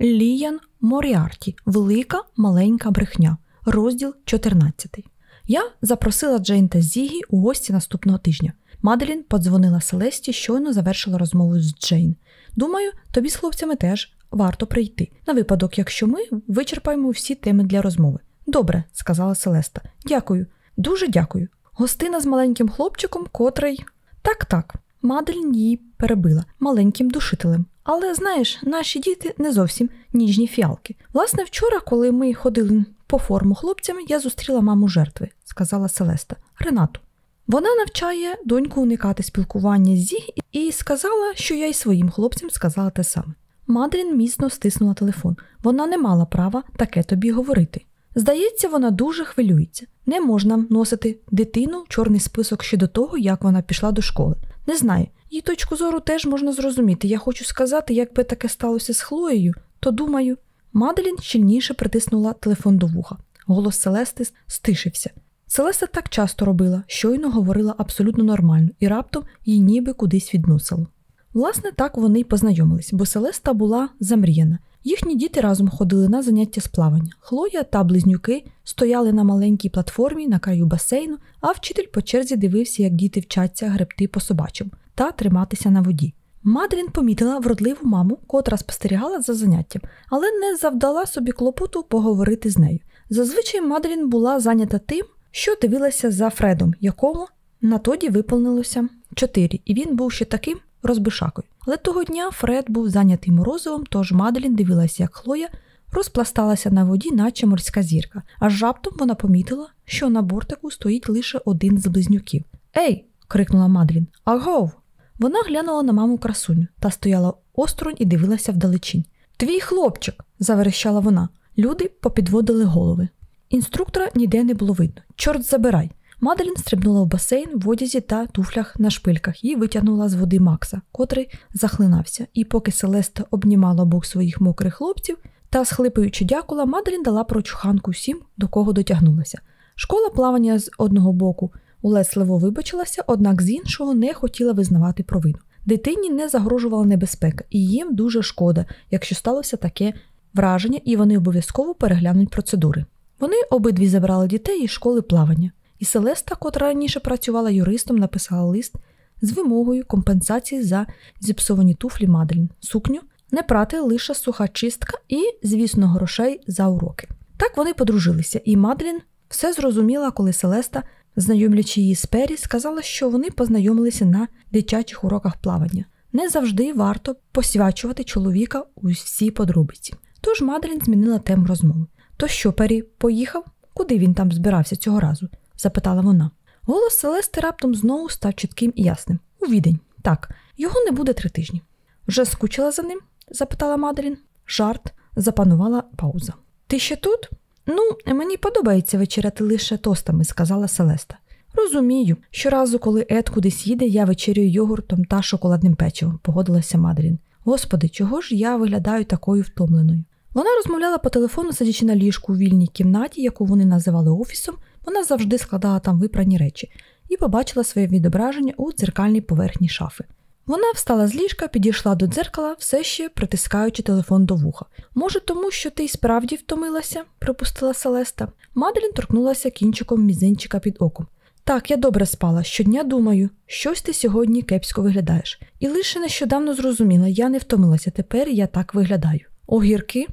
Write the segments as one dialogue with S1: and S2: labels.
S1: Ліян Моріарті Велика маленька брехня, розділ 14. Я запросила Джейн та Зігі у гості наступного тижня. Маделін подзвонила Селесті, щойно завершила розмову з Джейн. Думаю, тобі з хлопцями теж варто прийти, на випадок, якщо ми вичерпаємо всі теми для розмови. Добре, сказала Селеста. Дякую, дуже дякую. Гостина з маленьким хлопчиком, котрий. Так, так. Маделін її перебила маленьким душителем. Але знаєш, наші діти не зовсім ніжні фіалки. Власне, вчора, коли ми ходили по форму хлопцями, я зустріла маму жертви, сказала Селеста, Ренату. Вона навчає доньку уникати спілкування з Зіг і сказала, що я й своїм хлопцям сказала те саме. Мадрін міцно стиснула телефон. Вона не мала права таке тобі говорити. Здається, вона дуже хвилюється. Не можна носити дитину в чорний список ще до того, як вона пішла до школи. Не знаю, її точку зору теж можна зрозуміти. Я хочу сказати, якби таке сталося з Хлоєю, то думаю. Маделін щільніше притиснула телефон до вуха. Голос Селести стишився. Селеста так часто робила, щойно говорила абсолютно нормально, і раптом її ніби кудись відносило. Власне, так вони й познайомились, бо Селеста була замріяна. Їхні діти разом ходили на заняття з плавання. Хлоя та близнюки стояли на маленькій платформі на краю басейну, а вчитель по черзі дивився, як діти вчаться гребти по собачому та триматися на воді. Мадрін помітила вродливу маму, котра спостерігала за заняттям, але не завдала собі клопоту поговорити з нею. Зазвичай Мадрін була зайнята тим, що дивилася за Фредом, якому на тоді виповнилося чотири, і він був ще таким розбишакою. Але того дня Фред був зайнятий морозивом, тож Маделін дивилася, як Хлоя розпласталася на воді, наче морська зірка, аж раптом вона помітила, що на бортику стоїть лише один з близнюків. Ей! крикнула Маделін. Агов! Вона глянула на маму красуню та стояла осторонь і дивилася вдалечінь. Твій хлопчик, заверещала вона. Люди попідводили голови. Інструктора ніде не було видно. Чорт забирай. Маделін стрибнула в басейн в одязі та туфлях на шпильках і витягнула з води Макса, котрий захлинався. І поки Селеста обнімала бок своїх мокрих хлопців та, схлипуючи дякула, Маделін дала прочуханку всім, до кого дотягнулася. Школа плавання з одного боку улесливо вибачилася, однак з іншого не хотіла визнавати провину. Дитині не загрожувала небезпека, і їм дуже шкода, якщо сталося таке враження, і вони обов'язково переглянуть процедури. Вони обидві забрали дітей із школи плавання. І Селеста, котра раніше працювала юристом, написала лист з вимогою компенсації за зіпсовані туфлі Маделін, сукню, не прати лише суха чистка і, звісно, грошей за уроки. Так вони подружилися, і Маделін все зрозуміла, коли Селеста, знайомлячи її з Пері, сказала, що вони познайомилися на дитячих уроках плавання. Не завжди варто посвячувати чоловіка у всі подробиці. Тож Маделін змінила тему розмови. То що, Пері поїхав? Куди він там збирався цього разу? Запитала вона. Голос Селести раптом знову став чітким і ясним. У відень. Так, його не буде три тижні. Вже скучила за ним? запитала Маделін. Жарт, запанувала пауза. Ти ще тут? Ну, мені подобається вечеряти лише тостами, сказала Селеста. Розумію, щоразу, коли Ед кудись їде, я вечерюю йогуртом та шоколадним печивом, погодилася Маделін. Господи, чого ж я виглядаю такою втомленою? Вона розмовляла по телефону, сидячи на ліжку у вільній кімнаті, яку вони називали офісом, вона завжди складала там випрані речі, і побачила своє відображення у дзеркальній поверхні шафи. Вона встала з ліжка, підійшла до дзеркала, все ще притискаючи телефон до вуха. Може, тому що ти й справді втомилася, припустила Селеста. Маделін торкнулася кінчиком мізинчика під оком. Так, я добре спала. Щодня думаю, щось ти сьогодні кепсько виглядаєш. І лише нещодавно зрозуміла, я не втомилася, тепер я так виглядаю. Огірки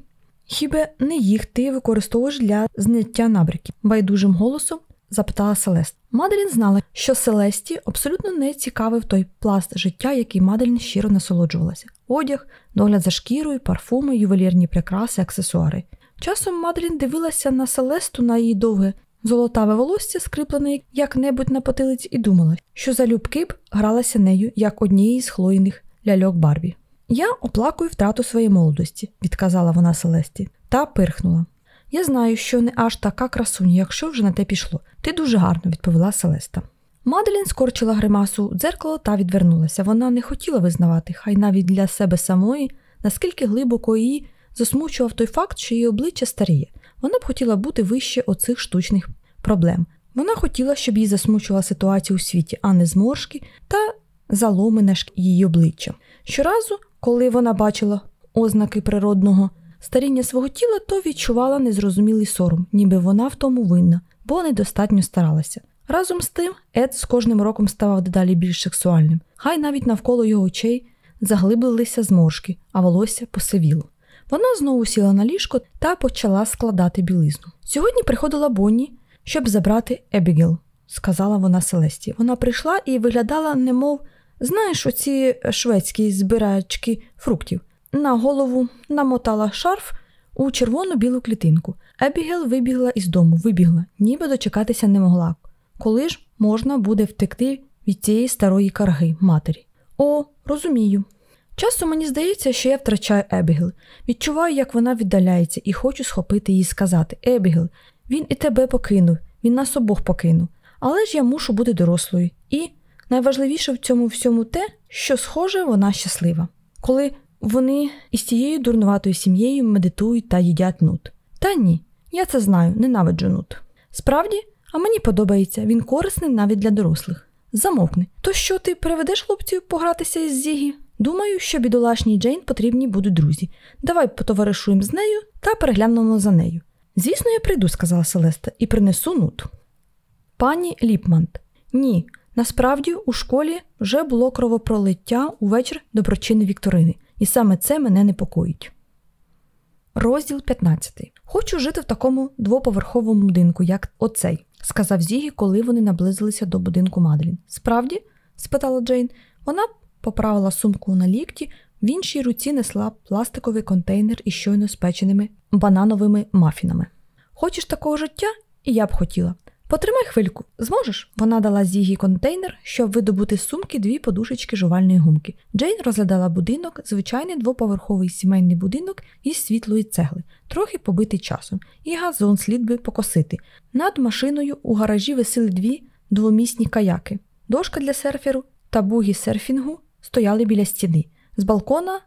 S1: Хіба не їх ти використовуєш для зняття набряків? байдужим голосом запитала Селест. Маделін знала, що Селесті абсолютно не цікавив той пласт життя, який Маделін щиро насолоджувалася: одяг, догляд за шкірою, парфуми, ювелірні прикраси, аксесуари. Часом Маделін дивилася на Селесту на її довге золотаве волосся, скріплене як-небудь на потилиці, і думала, що залюбки б гралася нею як однієї з хлоїних ляльок Барбі. Я оплакую втрату своєї молодості, відказала вона Селесті, та пирхнула. Я знаю, що не аж така красуня, якщо вже на те пішло. Ти дуже гарно, відповіла Селеста. Маделін скорчила гримасу у дзеркало та відвернулася. Вона не хотіла визнавати, хай навіть для себе самої, наскільки глибоко її засмучував той факт, що її обличчя старіє. Вона б хотіла бути вище оцих штучних проблем. Вона хотіла, щоб її засмучувала ситуація у світі, а не зморшки та заломи на її обличчя. Щоразу, коли вона бачила ознаки природного старіння свого тіла, то відчувала незрозумілий сором, ніби вона в тому винна, бо недостатньо старалася. Разом з тим, Ед з кожним роком ставав дедалі більш сексуальним, хай навіть навколо його очей заглиблилися зморшки, а волосся посивіло. Вона знову сіла на ліжко та почала складати білизну. Сьогодні приходила Бонні, щоб забрати Ебігел, сказала вона Селесті. Вона прийшла і виглядала, немов, знаєш, оці шведські збирачки фруктів. На голову намотала шарф у червону білу клітинку. Ебігел вибігла із дому, вибігла, ніби дочекатися не могла. Коли ж можна буде втекти від цієї старої карги матері? О, розумію. Часом мені здається, що я втрачаю Ебігел. Відчуваю, як вона віддаляється, і хочу схопити її сказати: Ебігел, він і тебе покинув, він нас обох покинув. Але ж я мушу бути дорослою. І найважливіше в цьому всьому те, що, схоже, вона щаслива. Коли вони із цією дурнуватою сім'єю медитують та їдять нут. Та ні, я це знаю, ненавиджу нут. Справді, а мені подобається, він корисний навіть для дорослих. Замовкни. То що ти приведеш хлопців погратися із Зігі? Думаю, що бідолашній Джейн потрібні будуть друзі. Давай потоваришуємо з нею та переглянемо за нею. Звісно, я прийду, сказала Селеста, і принесу нут. Пані Ліпмант. Ні, насправді у школі вже було кровопролиття увечір доброчини Вікторини, і саме це мене непокоїть. Розділ 15. Хочу жити в такому двоповерховому будинку, як оцей, сказав Зігі, коли вони наблизилися до будинку Маделін. Справді? спитала Джейн. Вона поправила сумку на лікті, в іншій руці несла пластиковий контейнер із щойно спеченими банановими мафінами. Хочеш такого життя? І я б хотіла. Потримай хвильку, зможеш? Вона дала Зігі контейнер, щоб видобути з сумки дві подушечки жувальної гумки. Джейн розглядала будинок, звичайний двоповерховий сімейний будинок із світлої цегли, трохи побитий часом, і газон слід би покосити. Над машиною у гаражі висили дві двомісні каяки, дошка для серферу та бугі серфінгу стояли біля стіни. З балкона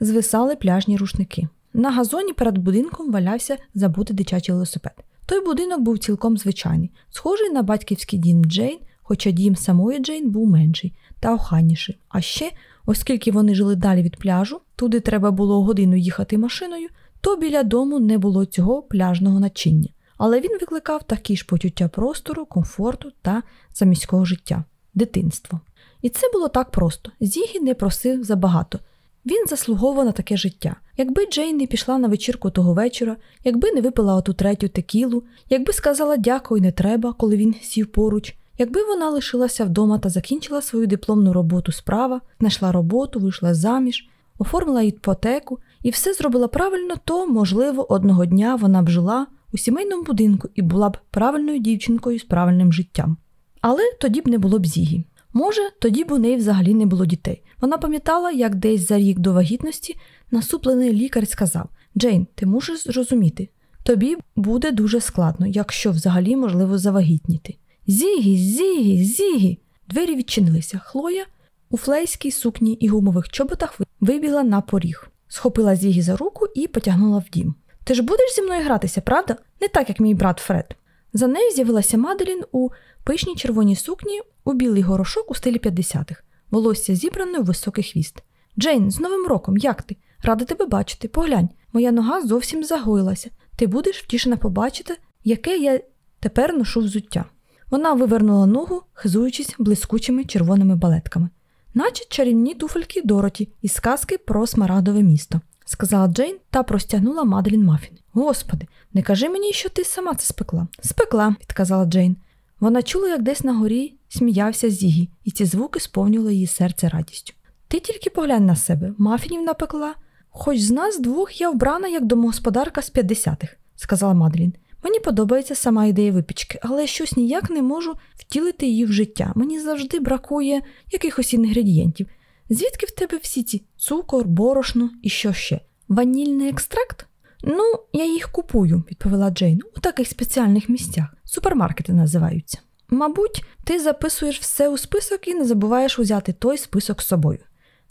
S1: звисали пляжні рушники. На газоні перед будинком валявся забутий дитячий велосипед. Той будинок був цілком звичайний, схожий на батьківський дім Джейн, хоча дім самої Джейн був менший та охайніший. А ще, оскільки вони жили далі від пляжу, туди треба було годину їхати машиною, то біля дому не було цього пляжного начиння. Але він викликав такі ж почуття простору, комфорту та заміського життя дитинство. І це було так просто. Зігі не просив забагато. Він заслуговував на таке життя. Якби Джейн не пішла на вечірку того вечора, якби не випила оту третю текілу, якби сказала дякую, не треба, коли він сів поруч, якби вона лишилася вдома та закінчила свою дипломну роботу справа, знайшла роботу, вийшла заміж, оформила іпотеку і все зробила правильно, то, можливо, одного дня вона б жила у сімейному будинку і була б правильною дівчинкою з правильним життям. Але тоді б не було б Зігі. Може, тоді б у неї взагалі не було дітей. Вона пам'ятала, як десь за рік до вагітності насуплений лікар сказав: Джейн, ти мусиш зрозуміти, тобі буде дуже складно, якщо взагалі можливо завагітніти. Зігі, зігі, зігі. Двері відчинилися. Хлоя у флейській сукні і гумових чоботах вибігла на поріг, схопила Зігі за руку і потягнула в дім. Ти ж будеш зі мною гратися, правда? Не так, як мій брат Фред. За нею з'явилася Маделін у пишній червоній сукні у білий горошок у стилі 50-х, волосся зібране у високий хвіст. Джейн, з Новим роком, як ти? Рада тебе бачити. Поглянь, моя нога зовсім загоїлася. Ти будеш втішена побачити, яке я тепер ношу взуття. Вона вивернула ногу, хизуючись блискучими червоними балетками, наче чарівні туфельки Дороті із сказки про смарагдове місто, сказала Джейн та простягнула Маделін Мафін. Господи, не кажи мені, що ти сама це спекла. Спекла, відказала Джейн. Вона чула, як десь на горі сміявся Зігі, і ці звуки сповнювали її серце радістю. Ти тільки поглянь на себе, мафінів напекла. Хоч з нас двох я вбрана як домогосподарка з 50-х, сказала Мадлін. Мені подобається сама ідея випічки, але я щось ніяк не можу втілити її в життя. Мені завжди бракує якихось інгредієнтів. Звідки в тебе всі ці цукор, борошно і що ще? Ванільний екстракт? Ну, я їх купую, відповіла Джейн, у таких спеціальних місцях. Супермаркети називаються. Мабуть, ти записуєш все у список і не забуваєш узяти той список з собою.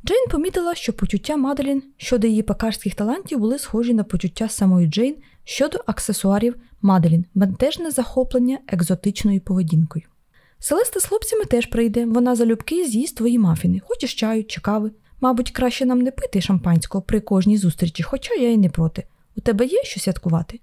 S1: Джейн помітила, що почуття Маделін щодо її пекарських талантів були схожі на почуття самої Джейн щодо аксесуарів Маделін, бентежне захоплення екзотичною поведінкою. Селеста з хлопцями теж прийде, вона залюбки з'їсть твої мафіни, хочеш чаю чи кави. Мабуть, краще нам не пити шампанського при кожній зустрічі, хоча я й не проти. У тебе є що святкувати?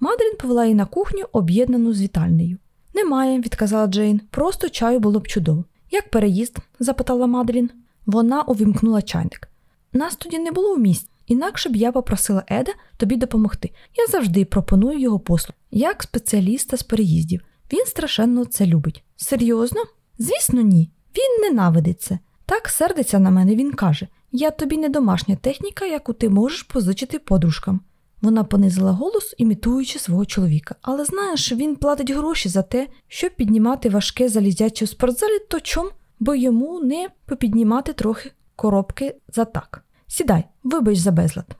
S1: Маделін повела її на кухню, об'єднану з вітальнею. Немає, відказала Джейн, просто чаю було б чудово. Як переїзд? запитала Маделін. Вона увімкнула чайник. Нас тоді не було в місті, інакше б я попросила Еда тобі допомогти. Я завжди пропоную його послуг, як спеціаліста з переїздів. Він страшенно це любить. Серйозно? Звісно, ні. Він ненавидить це. Так сердиться на мене, він каже: Я тобі не домашня техніка, яку ти можеш позичити подружкам. Вона понизила голос, імітуючи свого чоловіка. Але знаєш, він платить гроші за те, щоб піднімати важке залізяче у спортзалі, то чом, бо йому не попіднімати трохи коробки за так. Сідай, вибач за безлад.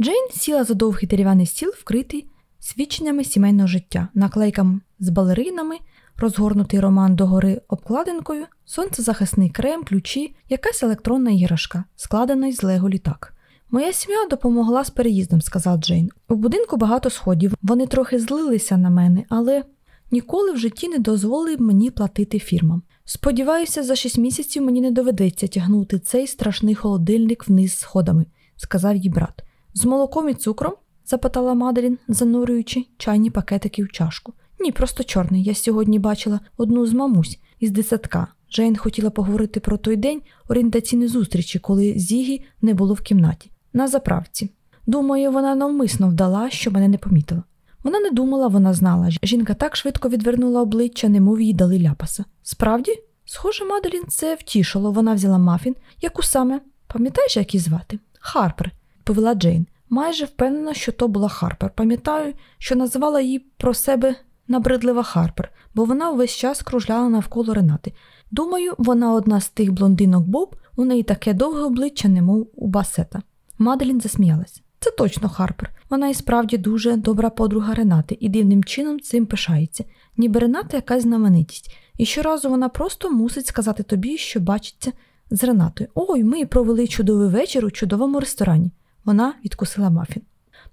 S1: Джейн сіла за довгий дерев'яний стіл, вкритий свідченнями сімейного життя, наклейками з балеринами, розгорнутий роман догори обкладинкою, сонцезахисний крем, ключі, якась електронна іграшка, складена із лего літак. Моя сім'я допомогла з переїздом, сказав Джейн. У будинку багато сходів, вони трохи злилися на мене, але ніколи в житті не дозволили мені платити фірмам. Сподіваюся, за шість місяців мені не доведеться тягнути цей страшний холодильник вниз сходами, сказав їй брат. З молоком і цукром? запитала Маделін, занурюючи чайні пакетики в чашку. Ні, просто чорний. Я сьогодні бачила одну з мамусь із десятка. Джейн хотіла поговорити про той день орієнтаційної зустрічі, коли Зігі не було в кімнаті, на заправці. Думаю, вона навмисно вдала, що мене не помітила. Вона не думала, вона знала. Жінка так швидко відвернула обличчя, немов їй дали ляпаса. Справді, схоже, Маделін це втішило. Вона взяла мафін, Яку саме, пам'ятаєш, як її звати? Харпер, повела Джейн. Майже впевнена, що то була Харпер. Пам'ятаю, що називала її про себе набридлива Харпер, бо вона увесь час кружляла навколо Ренати. Думаю, вона одна з тих блондинок Боб, у неї таке довге обличчя, немов у басета. Маделін засміялась. Це точно Харпер. Вона і справді дуже добра подруга Ренати і дивним чином цим пишається, ніби Рената якась знаменитість. І щоразу вона просто мусить сказати тобі, що бачиться з Ренатою. Ой, ми провели чудовий вечір у чудовому ресторані. Вона відкусила мафін.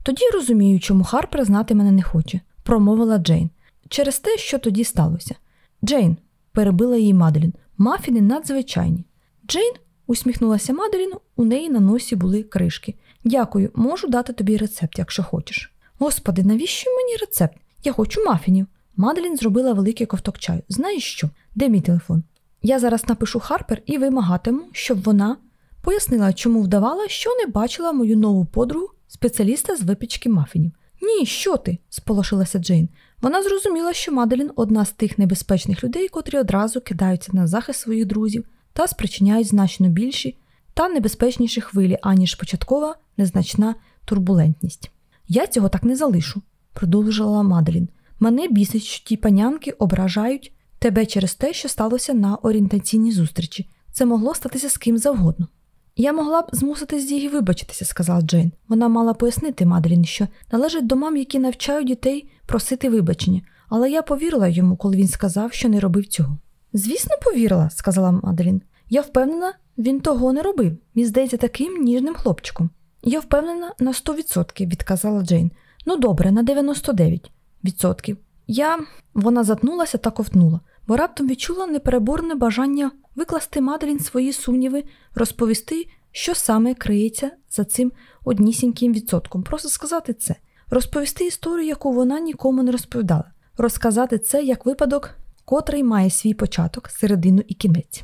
S1: Тоді розумію, чому Харпер знати мене не хоче, промовила Джейн. Через те, що тоді сталося. Джейн, перебила її Маделін, мафіни надзвичайні. Джейн усміхнулася Маделін, у неї на носі були кришки. Дякую, можу дати тобі рецепт, якщо хочеш. Господи, навіщо мені рецепт? Я хочу мафінів. Маделін зробила великий ковток чаю. Знаєш що? Де мій телефон? Я зараз напишу Харпер і вимагатиму, щоб вона пояснила, чому вдавала, що не бачила мою нову подругу, спеціаліста з випічки мафінів. Ні, що ти? сполошилася Джейн. Вона зрозуміла, що Маделін одна з тих небезпечних людей, котрі одразу кидаються на захист своїх друзів та спричиняють значно більші та небезпечніші хвилі, аніж початкова незначна турбулентність. Я цього так не залишу, продовжила Маделін. Мене бісить, що ті панянки ображають тебе через те, що сталося на орієнтаційній зустрічі. Це могло статися з ким завгодно. Я могла б змусити Зігі вибачитися, сказала Джейн. Вона мала пояснити Маделін, що належить до мам, які навчають дітей просити вибачення, але я повірила йому, коли він сказав, що не робив цього. Звісно, повірила, сказала Маделін. Я впевнена, він того не робив. Він здається таким ніжним хлопчиком. Я впевнена на 100%, відказала Джейн. Ну добре, на 99%. Я. Вона затнулася та ковтнула, бо раптом відчула непереборне бажання викласти Маделін свої сумніви, розповісти, що саме криється за цим однісіньким відсотком. Просто сказати це, розповісти історію, яку вона нікому не розповідала, розказати це як випадок, котрий має свій початок, середину і кінець.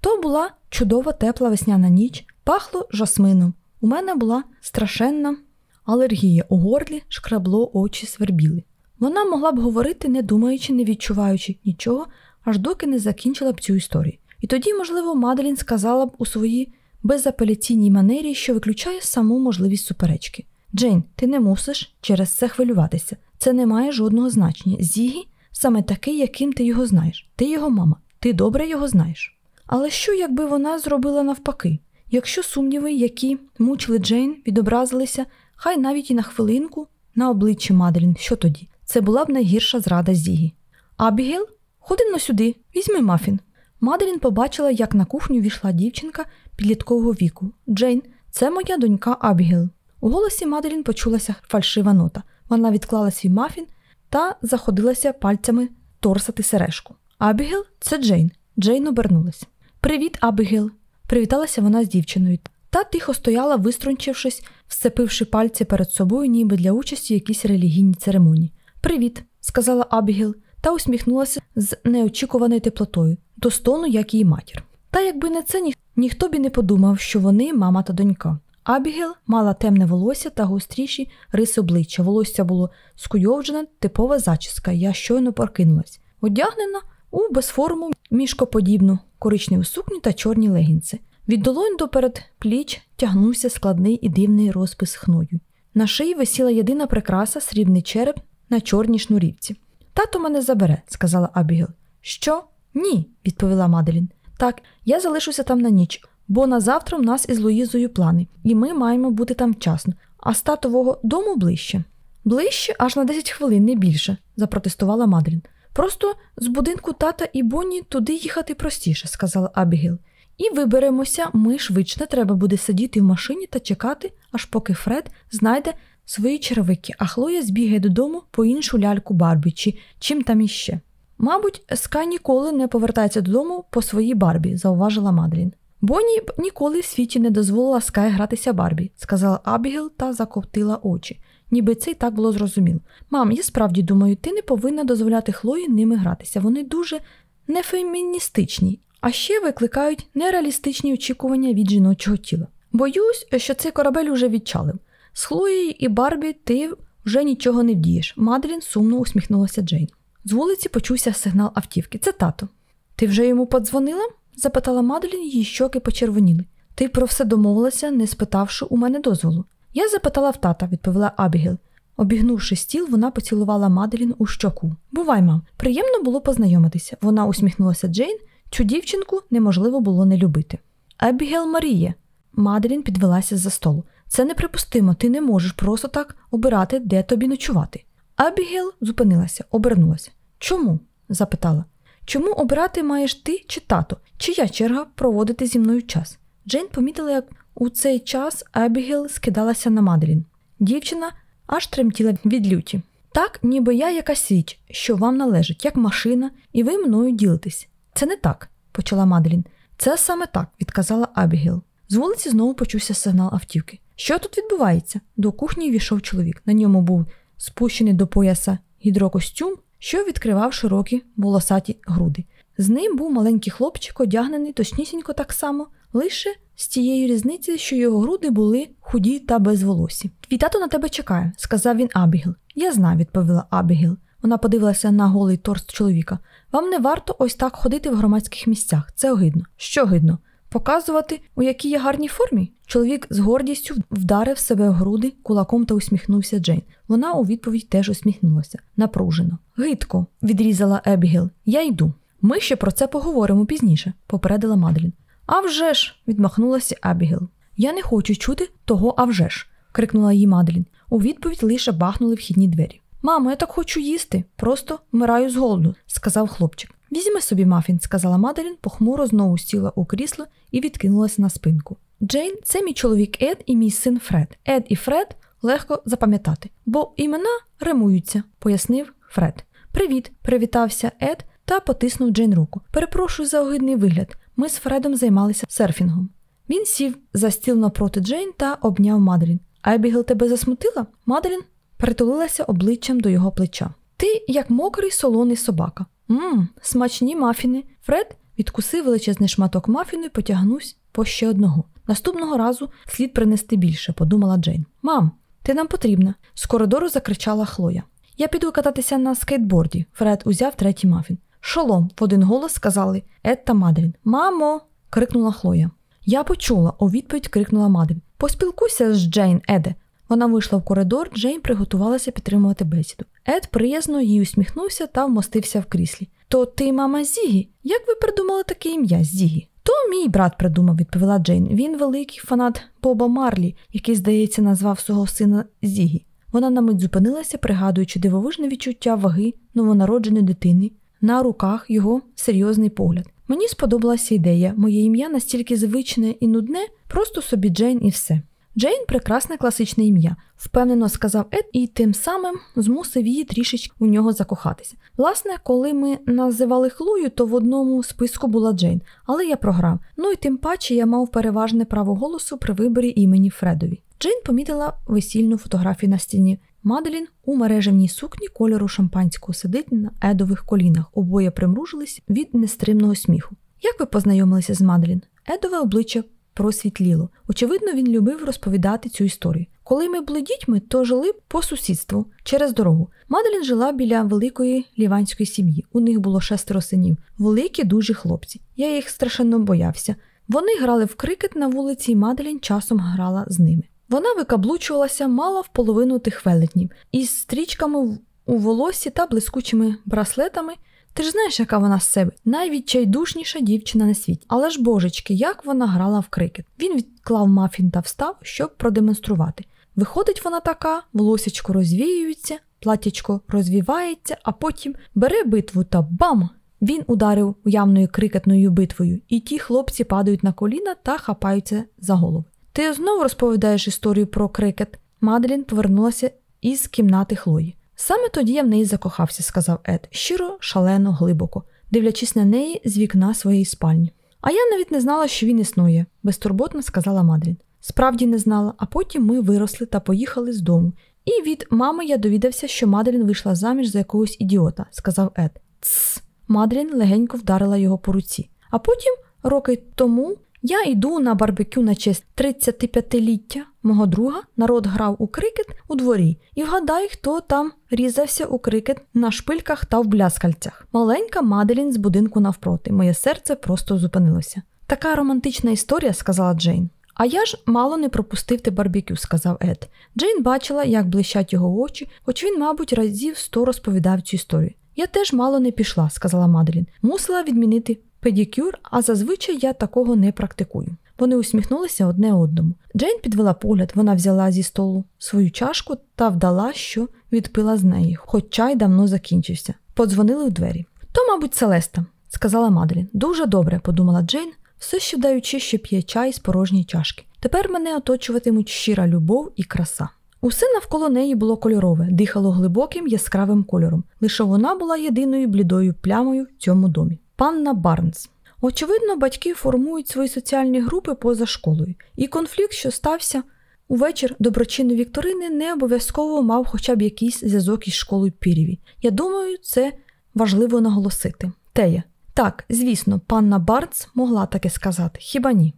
S1: То була чудова тепла весняна ніч, пахло жасмином. У мене була страшенна алергія у горлі, шкрабло очі свербіли. Вона могла б говорити, не думаючи, не відчуваючи нічого, аж доки не закінчила б цю історію. І тоді, можливо, Маделін сказала б у своїй безапеляційній манері, що виключає саму можливість суперечки. Джейн, ти не мусиш через це хвилюватися. Це не має жодного значення. Зігі саме такий, яким ти його знаєш. Ти його мама, ти добре його знаєш. Але що, якби вона зробила навпаки? Якщо сумніви, які мучили Джейн, відобразилися, хай навіть і на хвилинку, на обличчі Маделін, що тоді? Це була б найгірша зрада Зігі. Абігел, ходи но сюди, візьми мафін. Маделін побачила, як на кухню війшла дівчинка підліткового віку. Джейн, це моя донька Абігел. У голосі Маделін почулася фальшива нота. Вона відклала свій мафін та заходилася пальцями торсати сережку. Абігел це Джейн. Джейн обернулась. Привіт, Абігел. Привіталася вона з дівчиною. Та тихо стояла, виструнчившись, всцепивши пальці перед собою, ніби для участі в якійсь релігійній церемонії. Привіт, сказала Абігіл, та усміхнулася з неочікуваною теплотою, до стону, як її матір. Та якби не це, ні... ніхто б і не подумав, що вони мама та донька. Абігел мала темне волосся та гостріші риси обличчя. Волосся було скуйовджене, типова зачіска, я щойно прокинулась, одягнена у безформу мішкоподібну коричневу сукню та чорні легінці. Від долонь до передпліч тягнувся складний і дивний розпис хною. На шиї висіла єдина прикраса срібний череп на чорній шнурівці. Тато мене забере, сказала Абігел. Що? Ні, відповіла Маделін. Так, я залишуся там на ніч, бо на завтра в нас із Луїзою плани, і ми маємо бути там вчасно, а з татового дому ближче. Ближче аж на 10 хвилин, не більше, запротестувала Маделін. Просто з будинку тата і Бонні туди їхати простіше, сказала Абігіл. І виберемося, ми швидше треба буде сидіти в машині та чекати, аж поки Фред знайде свої червики, а Хлоя збігає додому по іншу ляльку Барбі чи чим там іще. Мабуть, Скай ніколи не повертається додому по своїй Барбі, зауважила Мадлін. Бонні ніколи в світі не дозволила Скай гратися Барбі, сказала Абігіл та закоптила очі. Ніби це й так було зрозуміло. Мам, я справді думаю, ти не повинна дозволяти Хлої ними гратися. Вони дуже нефеміністичні, а ще викликають нереалістичні очікування від жіночого тіла. Боюсь, що цей корабель уже відчалив. З Хлоєю і Барбі ти вже нічого не вдієш. Мадрін сумно усміхнулася Джейн. З вулиці почувся сигнал автівки. Це тато. Ти вже йому подзвонила? Запитала Маделін, її щоки почервоніли. Ти про все домовилася, не спитавши у мене дозволу. Я запитала в тата, відповіла Абігіл. Обігнувши стіл, вона поцілувала Маделін у щоку. Бувай, мам, приємно було познайомитися. Вона усміхнулася Джейн, цю дівчинку неможливо було не любити. Абігел Маріє. Маделін підвелася з за столу. Це неприпустимо, ти не можеш просто так обирати, де тобі ночувати. Абігел зупинилася, обернулася. Чому? запитала. Чому обирати маєш ти чи тато? Чия черга проводити зі мною час? Джейн помітила, як у цей час Абігел скидалася на Маделін. Дівчина аж тремтіла від люті. Так, ніби я якась річ, що вам належить, як машина, і ви мною ділитесь. Це не так, почала Маделін. Це саме так, відказала Абігел. З вулиці знову почувся сигнал автівки. Що тут відбувається? До кухні війшов чоловік. На ньому був спущений до пояса гідрокостюм, що відкривав широкі волосаті груди. З ним був маленький хлопчик, одягнений точнісінько так само, лише з тією різницею, що його груди були худі та безволосі. Твій тато на тебе чекає, сказав він Абігіл. Я знаю, відповіла Абігіл. Вона подивилася на голий торс чоловіка. Вам не варто ось так ходити в громадських місцях. Це огидно. Що гидно? Показувати, у якій я гарній формі? Чоловік з гордістю вдарив себе в груди кулаком та усміхнувся Джейн. Вона у відповідь теж усміхнулася, напружено. Гидко, відрізала Ебігіл. Я йду. Ми ще про це поговоримо пізніше, попередила Маделін. «А вже ж!» – відмахнулася Ебігіл. Я не хочу чути того «а вже ж!» – крикнула їй Маделін. У відповідь лише бахнули вхідні двері. Мамо, я так хочу їсти, просто вмираю з голоду, сказав хлопчик. Візьми собі мафін, сказала Маделін, похмуро знову сіла у крісло і відкинулася на спинку. Джейн, це мій чоловік Ед і мій син Фред. Ед і Фред легко запам'ятати, бо імена римуються, пояснив Фред. Привіт, привітався Ед та потиснув Джейн руку. Перепрошую за огидний вигляд. Ми з Фредом займалися серфінгом. Він сів за стіл напроти Джейн та обняв Маделін. Ебігіл тебе засмутила? Маделін притулилася обличчям до його плеча. Ти як мокрий солоний собака. Мм, смачні мафіни. Фред відкусив величезний шматок мафіну і потягнувся по ще одного. Наступного разу слід принести більше, подумала Джейн. Мам, ти нам потрібна. З коридору закричала Хлоя. Я піду кататися на скейтборді. Фред узяв третій мафін. Шолом, в один голос сказали Ед та Маделін. Мамо. крикнула Хлоя. Я почула, у відповідь крикнула Маделін. Поспілкуйся з Джейн, Еде. Вона вийшла в коридор, Джейн приготувалася підтримувати бесіду. Ед приязно їй усміхнувся та вмостився в кріслі. То ти, мама, Зігі? Як ви придумали таке ім'я Зігі? То мій брат придумав, відповіла Джейн. Він великий фанат Боба Марлі, який, здається, назвав свого сина Зігі. Вона на мить зупинилася, пригадуючи дивовижне відчуття ваги новонародженої дитини, на руках його серйозний погляд. Мені сподобалася ідея, моє ім'я настільки звичне і нудне, просто собі Джейн і все. Джейн прекрасне класичне ім'я, впевнено сказав Ед, і тим самим змусив її трішечки у нього закохатися. Власне, коли ми називали Хлою, то в одному списку була Джейн, але я програв. Ну і тим паче я мав переважне право голосу при виборі імені Фредові. Джейн помітила весільну фотографію на стіні. Маделін у мережевній сукні кольору шампанського сидить на едових колінах. Обоє примружились від нестримного сміху. Як ви познайомилися з Маделін? Едове обличчя просвітліло. Очевидно, він любив розповідати цю історію. Коли ми були дітьми, то жили по сусідству через дорогу. Маделін жила біля великої ліванської сім'ї. У них було шестеро синів, великі, дужі хлопці. Я їх страшенно боявся. Вони грали в крикет на вулиці, і Маделін часом грала з ними. Вона викаблучувалася, мала в половину тих велетнів, із стрічками у волосі та блискучими браслетами. Ти ж знаєш, яка вона з себе найвідчайдушніша дівчина на світі. Але ж божечки, як вона грала в крикет. Він відклав мафін та встав, щоб продемонструвати. Виходить вона така, волосечко розвіюється, платячко розвівається, а потім бере битву та бам! Він ударив уявною крикетною битвою, і ті хлопці падають на коліна та хапаються за голову. Ти знову розповідаєш історію про крикет. Маделін повернулася із кімнати Хлої. Саме тоді я в неї закохався, сказав Ед, щиро, шалено, глибоко, дивлячись на неї з вікна своєї спальні. А я навіть не знала, що він існує, безтурботно сказала Мадрін. Справді не знала, а потім ми виросли та поїхали з дому. І від мами я довідався, що Мадрін вийшла заміж за якогось ідіота, сказав Ед. Цс. Мадрін легенько вдарила його по руці. А потім, роки тому, я йду на барбекю на честь 35-ліття мого друга. Народ грав у крикет у дворі, і вгадай, хто там різався у крикет на шпильках та в бляскальцях. Маленька Маделін з будинку навпроти. Моє серце просто зупинилося. Така романтична історія, сказала Джейн. А я ж мало не пропустив те барбекю, сказав Ед. Джейн бачила, як блищать його очі, хоч він, мабуть, разів сто розповідав цю історію. Я теж мало не пішла, сказала Маделін. Мусила відмінити педикюр, а зазвичай я такого не практикую. Вони усміхнулися одне одному. Джейн підвела погляд, вона взяла зі столу свою чашку та вдала, що відпила з неї, хоч чай давно закінчився. Подзвонили у двері. То, мабуть, Селеста, сказала Маделін. Дуже добре, подумала Джейн, все ще даючи, що п'є чай з порожньої чашки. Тепер мене оточуватимуть щира любов і краса. Усе навколо неї було кольорове, дихало глибоким яскравим кольором. Лише вона була єдиною блідою плямою в цьому домі. Панна Барнс. Очевидно, батьки формують свої соціальні групи поза школою, і конфлікт, що стався увечір вечір доброчинної вікторини, не обов'язково мав хоча б якийсь зв'язок із школою Пірєві. Я думаю, це важливо наголосити. Тея. Так, звісно, панна Барц могла таке сказати, хіба ні?